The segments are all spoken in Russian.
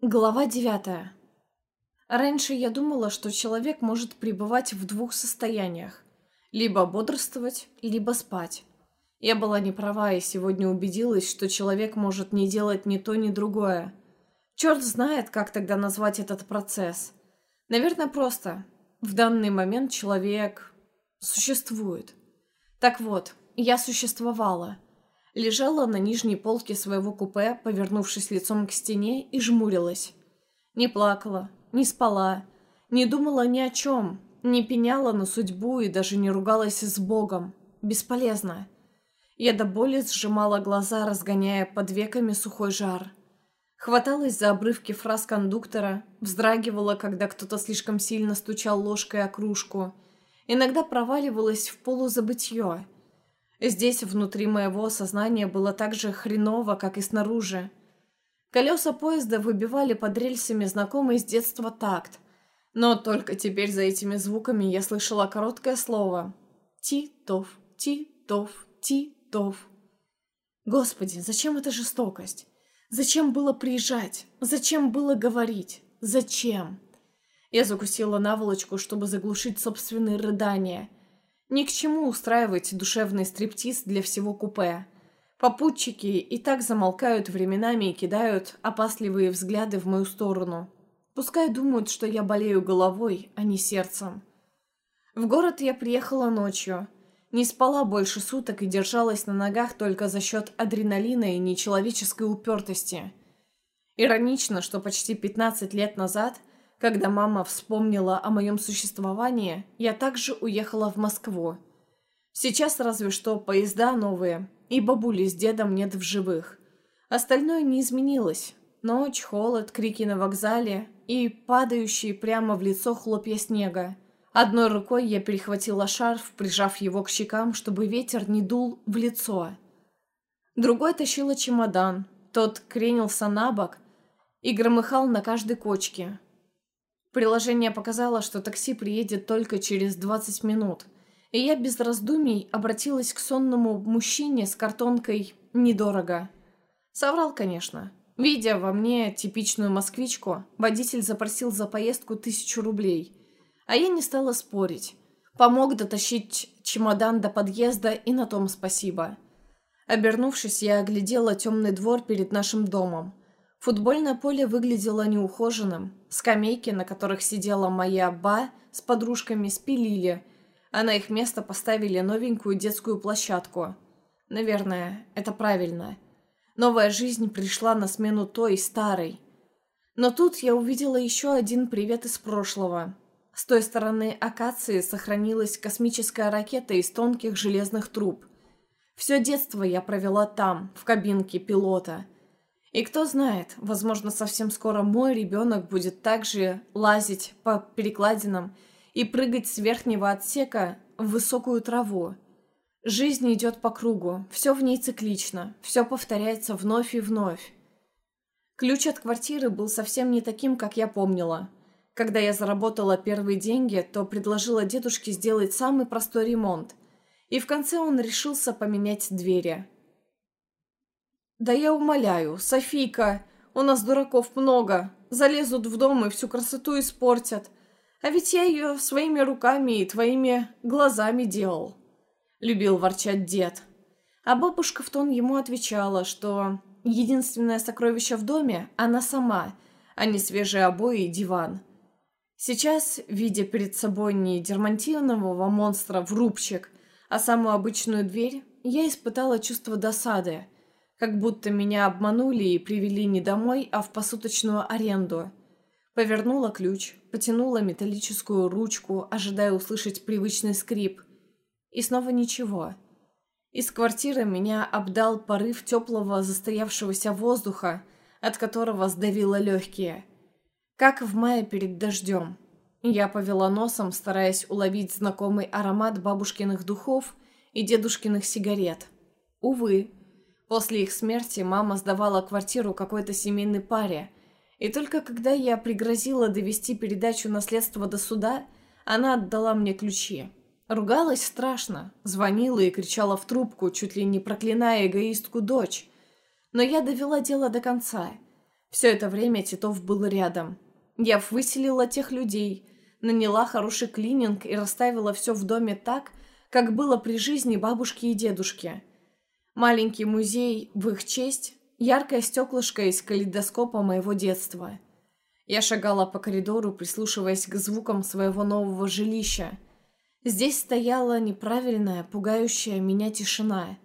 Глава девятая. Раньше я думала, что человек может пребывать в двух состояниях. Либо бодрствовать, либо спать. Я была не права и сегодня убедилась, что человек может не делать ни то, ни другое. Черт знает, как тогда назвать этот процесс. Наверное, просто. В данный момент человек существует. Так вот, я существовала. Лежала на нижней полке своего купе, повернувшись лицом к стене, и жмурилась. Не плакала, не спала, не думала ни о чем, не пеняла на судьбу и даже не ругалась с Богом. Бесполезно. Я до боли сжимала глаза, разгоняя под веками сухой жар. Хваталась за обрывки фраз кондуктора, вздрагивала, когда кто-то слишком сильно стучал ложкой о кружку. Иногда проваливалась в полузабытье – Здесь, внутри моего сознания, было так же хреново, как и снаружи. Колеса поезда выбивали под рельсами знакомый с детства такт. Но только теперь за этими звуками я слышала короткое слово «Ти-тов, ти-тов, ти-тов». Господи, зачем эта жестокость? Зачем было приезжать? Зачем было говорить? Зачем? Я закусила наволочку, чтобы заглушить собственные рыдания – ни к чему устраивать душевный стриптиз для всего купе. Попутчики и так замолкают временами и кидают опасливые взгляды в мою сторону. Пускай думают, что я болею головой, а не сердцем. В город я приехала ночью. Не спала больше суток и держалась на ногах только за счет адреналина и нечеловеческой упертости. Иронично, что почти 15 лет назад когда мама вспомнила о моем существовании, я также уехала в Москву. Сейчас разве что поезда новые, и бабули с дедом нет в живых. Остальное не изменилось. Ночь, холод, крики на вокзале и падающие прямо в лицо хлопья снега. Одной рукой я перехватила шарф, прижав его к щекам, чтобы ветер не дул в лицо. Другой тащила чемодан. Тот кренился на бок и громыхал на каждой кочке. Приложение показало, что такси приедет только через 20 минут, и я без раздумий обратилась к сонному мужчине с картонкой «недорого». Соврал, конечно. Видя во мне типичную москвичку, водитель запросил за поездку тысячу рублей. А я не стала спорить. Помог дотащить чемодан до подъезда, и на том спасибо. Обернувшись, я оглядела темный двор перед нашим домом. Футбольное поле выглядело неухоженным. Скамейки, на которых сидела моя ба с подружками, спилили, а на их место поставили новенькую детскую площадку. Наверное, это правильно. Новая жизнь пришла на смену той, старой. Но тут я увидела еще один привет из прошлого. С той стороны акации сохранилась космическая ракета из тонких железных труб. Все детство я провела там, в кабинке пилота – и кто знает, возможно, совсем скоро мой ребенок будет также лазить по перекладинам и прыгать с верхнего отсека в высокую траву. Жизнь идет по кругу, все в ней циклично, все повторяется вновь и вновь. Ключ от квартиры был совсем не таким, как я помнила. Когда я заработала первые деньги, то предложила дедушке сделать самый простой ремонт. И в конце он решился поменять двери – «Да я умоляю, Софийка, у нас дураков много. Залезут в дом и всю красоту испортят. А ведь я ее своими руками и твоими глазами делал», — любил ворчать дед. А бабушка в тон ему отвечала, что единственное сокровище в доме — она сама, а не свежие обои и диван. Сейчас, видя перед собой не дермантинового монстра в рубчик, а самую обычную дверь, я испытала чувство досады — как будто меня обманули и привели не домой, а в посуточную аренду. Повернула ключ, потянула металлическую ручку, ожидая услышать привычный скрип. И снова ничего. Из квартиры меня обдал порыв теплого застоявшегося воздуха, от которого сдавило легкие. Как в мае перед дождем. Я повела носом, стараясь уловить знакомый аромат бабушкиных духов и дедушкиных сигарет. Увы, После их смерти мама сдавала квартиру какой-то семейной паре, и только когда я пригрозила довести передачу наследства до суда, она отдала мне ключи. Ругалась страшно, звонила и кричала в трубку, чуть ли не проклиная эгоистку дочь. Но я довела дело до конца. Все это время Титов был рядом. Я выселила тех людей, наняла хороший клининг и расставила все в доме так, как было при жизни бабушки и дедушки. Маленький музей в их честь, яркое стеклышко из калейдоскопа моего детства. Я шагала по коридору, прислушиваясь к звукам своего нового жилища. Здесь стояла неправильная, пугающая меня тишина.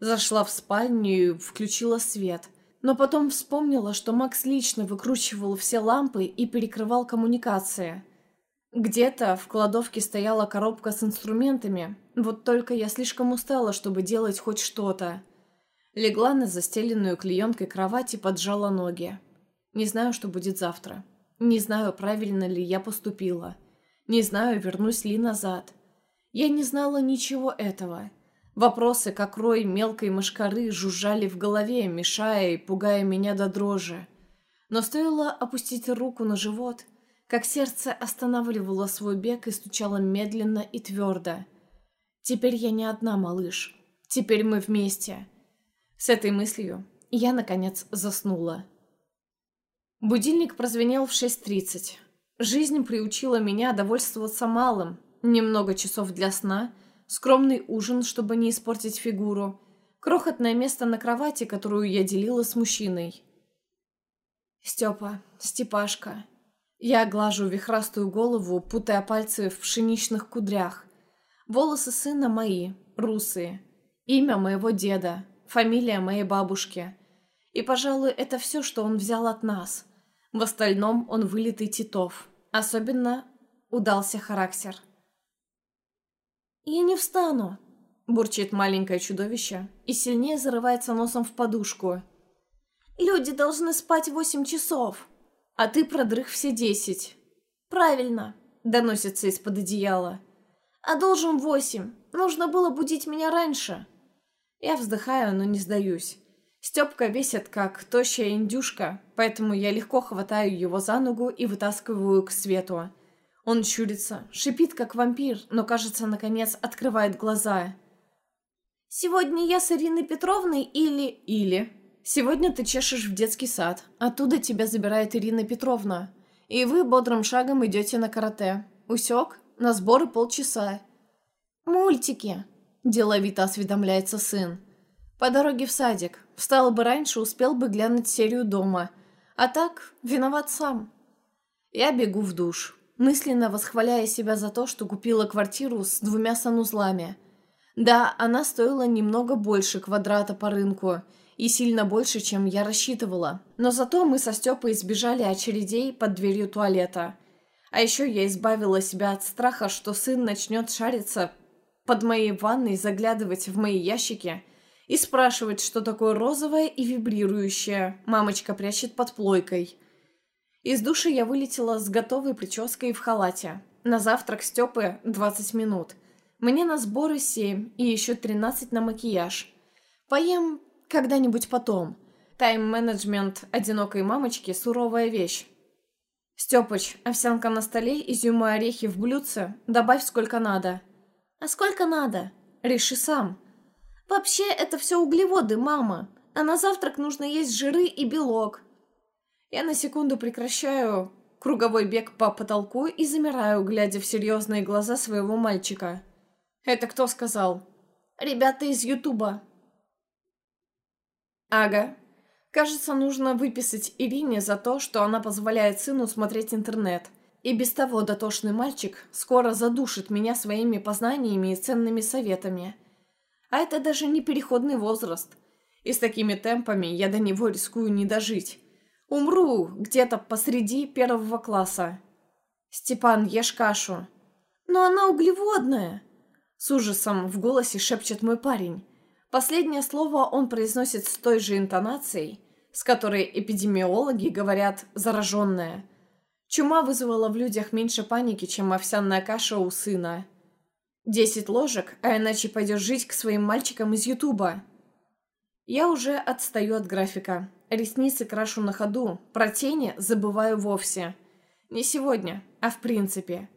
Зашла в спальню и включила свет. Но потом вспомнила, что Макс лично выкручивал все лампы и перекрывал коммуникации – где-то в кладовке стояла коробка с инструментами, вот только я слишком устала, чтобы делать хоть что-то. Легла на застеленную клеенкой кровать и поджала ноги. Не знаю, что будет завтра. Не знаю, правильно ли я поступила. Не знаю, вернусь ли назад. Я не знала ничего этого. Вопросы, как рой мелкой мошкары, жужжали в голове, мешая и пугая меня до дрожи. Но стоило опустить руку на живот — как сердце останавливало свой бег и стучало медленно и твердо. «Теперь я не одна, малыш. Теперь мы вместе». С этой мыслью я, наконец, заснула. Будильник прозвенел в 6.30. Жизнь приучила меня довольствоваться малым. Немного часов для сна, скромный ужин, чтобы не испортить фигуру, крохотное место на кровати, которую я делила с мужчиной. «Степа, Степашка, я глажу вихрастую голову, путая пальцы в пшеничных кудрях. Волосы сына мои, русые. Имя моего деда, фамилия моей бабушки. И, пожалуй, это все, что он взял от нас. В остальном он вылитый Титов. Особенно удался характер. «Я не встану», — бурчит маленькое чудовище и сильнее зарывается носом в подушку. «Люди должны спать восемь часов», а ты продрых все десять. Правильно, доносится из-под одеяла. А должен восемь. Нужно было будить меня раньше. Я вздыхаю, но не сдаюсь. Степка весит, как тощая индюшка, поэтому я легко хватаю его за ногу и вытаскиваю к свету. Он щурится, шипит, как вампир, но, кажется, наконец открывает глаза. «Сегодня я с Ириной Петровной или...» «Или...» Сегодня ты чешешь в детский сад. Оттуда тебя забирает Ирина Петровна. И вы бодрым шагом идете на карате. Усек? На сборы полчаса. Мультики. Деловито осведомляется сын. По дороге в садик. Встал бы раньше, успел бы глянуть серию дома. А так, виноват сам. Я бегу в душ, мысленно восхваляя себя за то, что купила квартиру с двумя санузлами. Да, она стоила немного больше квадрата по рынку – и сильно больше, чем я рассчитывала. Но зато мы со Степой избежали очередей под дверью туалета. А еще я избавила себя от страха, что сын начнет шариться под моей ванной, заглядывать в мои ящики и спрашивать, что такое розовое и вибрирующее мамочка прячет под плойкой. Из души я вылетела с готовой прической в халате. На завтрак Степы 20 минут. Мне на сборы 7 и еще 13 на макияж. Поем когда-нибудь потом. Тайм-менеджмент одинокой мамочки – суровая вещь. Степыч, овсянка на столе, изюм и орехи в блюдце, добавь сколько надо. А сколько надо? Реши сам. Вообще, это все углеводы, мама. А на завтрак нужно есть жиры и белок. Я на секунду прекращаю круговой бег по потолку и замираю, глядя в серьезные глаза своего мальчика. Это кто сказал? Ребята из Ютуба. Ага. Кажется, нужно выписать Ирине за то, что она позволяет сыну смотреть интернет. И без того дотошный мальчик скоро задушит меня своими познаниями и ценными советами. А это даже не переходный возраст. И с такими темпами я до него рискую не дожить. Умру где-то посреди первого класса. Степан, ешь кашу. Но она углеводная. С ужасом в голосе шепчет мой парень. Последнее слово он произносит с той же интонацией, с которой эпидемиологи говорят «зараженная». Чума вызвала в людях меньше паники, чем овсяная каша у сына. Десять ложек, а иначе пойдешь жить к своим мальчикам из Ютуба. Я уже отстаю от графика. Ресницы крашу на ходу, про тени забываю вовсе. Не сегодня, а в принципе.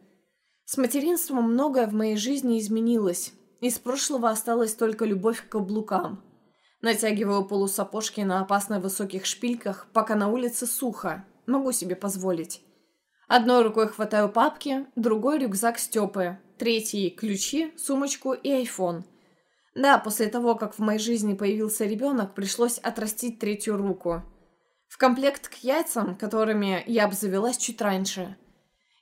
С материнством многое в моей жизни изменилось, из прошлого осталась только любовь к каблукам. Натягиваю полусапожки на опасно высоких шпильках, пока на улице сухо. Могу себе позволить. Одной рукой хватаю папки, другой рюкзак Степы, третий – ключи, сумочку и айфон. Да, после того, как в моей жизни появился ребенок, пришлось отрастить третью руку. В комплект к яйцам, которыми я обзавелась чуть раньше.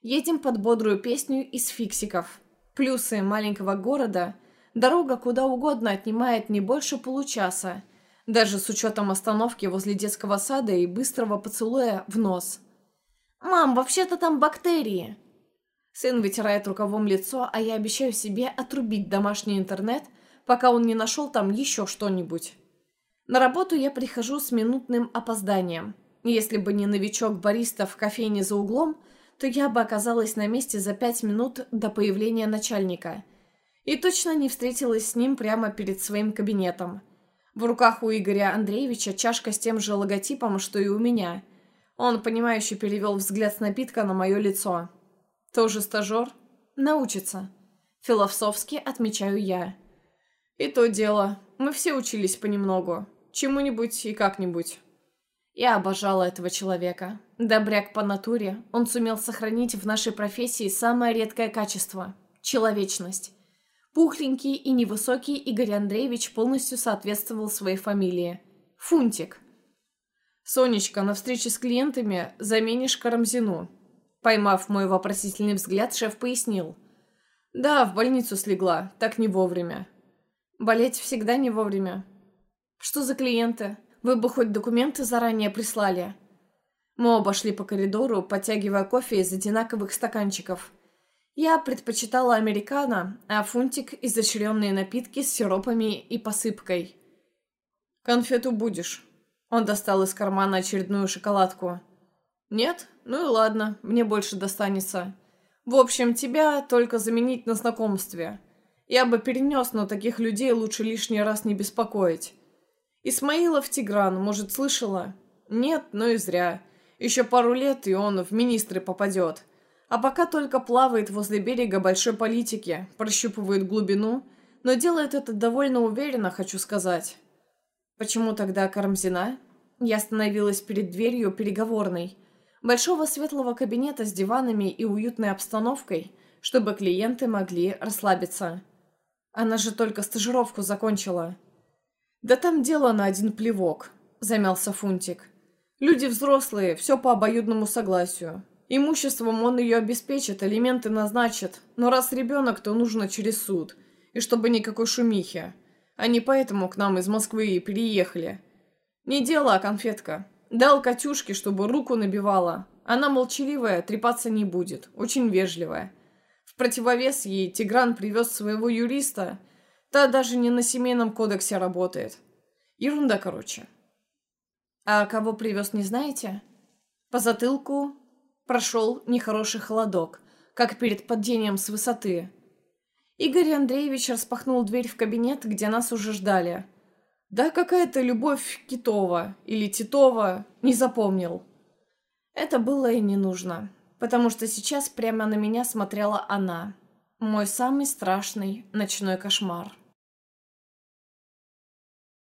Едем под бодрую песню из фиксиков. Плюсы маленького города – Дорога куда угодно отнимает не больше получаса, даже с учетом остановки возле детского сада и быстрого поцелуя в нос. «Мам, вообще-то там бактерии!» Сын вытирает рукавом лицо, а я обещаю себе отрубить домашний интернет, пока он не нашел там еще что-нибудь. На работу я прихожу с минутным опозданием. Если бы не новичок-бариста в кофейне за углом, то я бы оказалась на месте за пять минут до появления начальника – и точно не встретилась с ним прямо перед своим кабинетом. В руках у Игоря Андреевича чашка с тем же логотипом, что и у меня. Он, понимающе перевел взгляд с напитка на мое лицо. «Тоже стажер?» «Научится». Философски отмечаю я. «И то дело. Мы все учились понемногу. Чему-нибудь и как-нибудь». Я обожала этого человека. Добряк по натуре, он сумел сохранить в нашей профессии самое редкое качество – человечность. Пухленький и невысокий Игорь Андреевич полностью соответствовал своей фамилии. Фунтик. «Сонечка, на встрече с клиентами заменишь Карамзину». Поймав мой вопросительный взгляд, шеф пояснил. «Да, в больницу слегла, так не вовремя». «Болеть всегда не вовремя». «Что за клиенты? Вы бы хоть документы заранее прислали». Мы оба шли по коридору, подтягивая кофе из одинаковых стаканчиков. Я предпочитала американо, а фунтик – изощренные напитки с сиропами и посыпкой. «Конфету будешь?» Он достал из кармана очередную шоколадку. «Нет? Ну и ладно, мне больше достанется. В общем, тебя только заменить на знакомстве. Я бы перенес, но таких людей лучше лишний раз не беспокоить. Исмаилов Тигран, может, слышала? Нет, ну и зря. Еще пару лет, и он в министры попадет. А пока только плавает возле берега большой политики, прощупывает глубину, но делает это довольно уверенно, хочу сказать. Почему тогда Карамзина? Я остановилась перед дверью переговорной. Большого светлого кабинета с диванами и уютной обстановкой, чтобы клиенты могли расслабиться. Она же только стажировку закончила. «Да там дело на один плевок», — замялся Фунтик. «Люди взрослые, все по обоюдному согласию. Имуществом он ее обеспечит, элементы назначит. Но раз ребенок, то нужно через суд. И чтобы никакой шумихи. Они поэтому к нам из Москвы и переехали. Не дело, а конфетка. Дал Катюшке, чтобы руку набивала. Она молчаливая, трепаться не будет. Очень вежливая. В противовес ей Тигран привез своего юриста. Та даже не на семейном кодексе работает. Ерунда, короче. А кого привез, не знаете? По затылку прошел нехороший холодок, как перед падением с высоты. Игорь Андреевич распахнул дверь в кабинет, где нас уже ждали. Да какая-то любовь Китова или Титова, не запомнил. Это было и не нужно, потому что сейчас прямо на меня смотрела она. Мой самый страшный ночной кошмар.